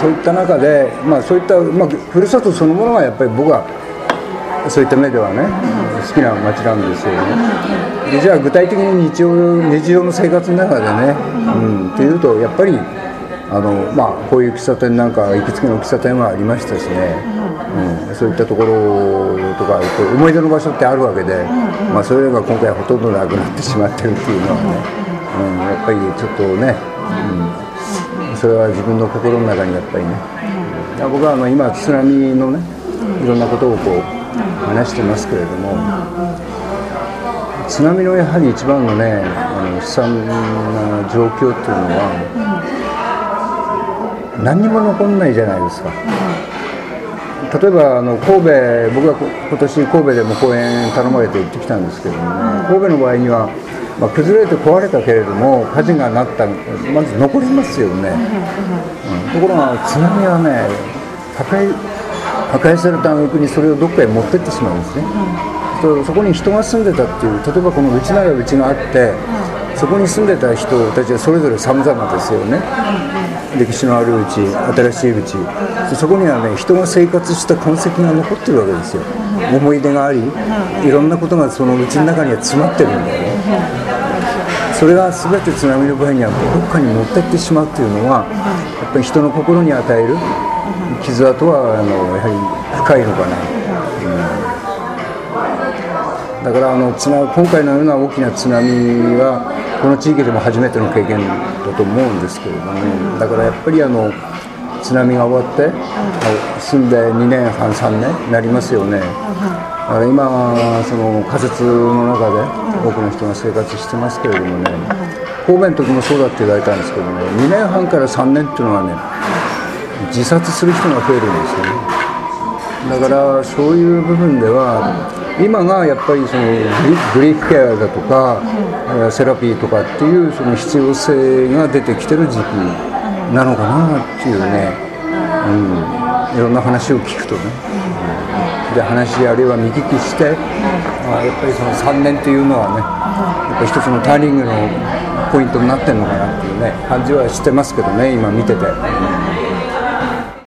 そういった中で、まあ、そういった、まあ、ふるさとそのものがやっぱり僕はそういった目ではね、好きな街なんですよね。でじゃあ具体的に日常日常の生活の中でね、うん、っていうとやっぱりあの、まあ、こういう喫茶店なんか行きつけの喫茶店はありましたしね、うん、そういったところとか思い出の場所ってあるわけで、まあ、それが今回ほとんどなくなってしまってるっていうのはね、うん、やっぱりちょっとね、うん、それは自分の心の中にやっぱりね、うん、僕はあの今津波のねいろんなことをこう話してますけれども津波のやはり一番のねあの悲惨な状況っていうのは何にも残んないじゃないですか。例えばあの神戸僕は今年神戸でも公演頼まれて行ってきたんですけども、ね、神戸の場合には、まあ、崩れて壊れたけれども火事がなったまず残りますよね、うん、ところが津波はね破壊破壊された国にそれをどっかへ持ってってしまうんですね、うん、そこに人が住んでたっていう例えばこのうちならうちがあって、そこに住んでた人たちはそれぞれ様々ですよね、歴史のあるうち新しいうち。そこにはね人が生活した痕跡が残ってるわけですよ。思い出がありいろんなことがそのうちの中には詰まってるんだよねそれが全て津波の場合にはどっかに持ってってしまうっていうのはやっぱり人の心に与える傷跡はあのやはり深いのかな、うん、だからあの津波今回のような大きな津波はこの地域でも初めての経験だと思うんですけれども、ね。だからやっぱりあの津波が終わって、住んで2年半3年になりますよね、だから今その仮設の中で多くの人が生活してますけれどもね神戸の時もそうだって言われたんですけどね2年半から3年っていうのはね自殺する人が増えるんですよね。だからそういう部分では今がやっぱりそのグリーフケアだとか、セラピーとかっていうその必要性が出てきてる時期なのかなっていうね、うん、いろんな話を聞くとね、うん、で話あるいは見聞きして、あ、やっぱりその3年っていうのはねやっぱ一つのターニングのポイントになってるのかなっていうね感じはしてますけどね今見てて。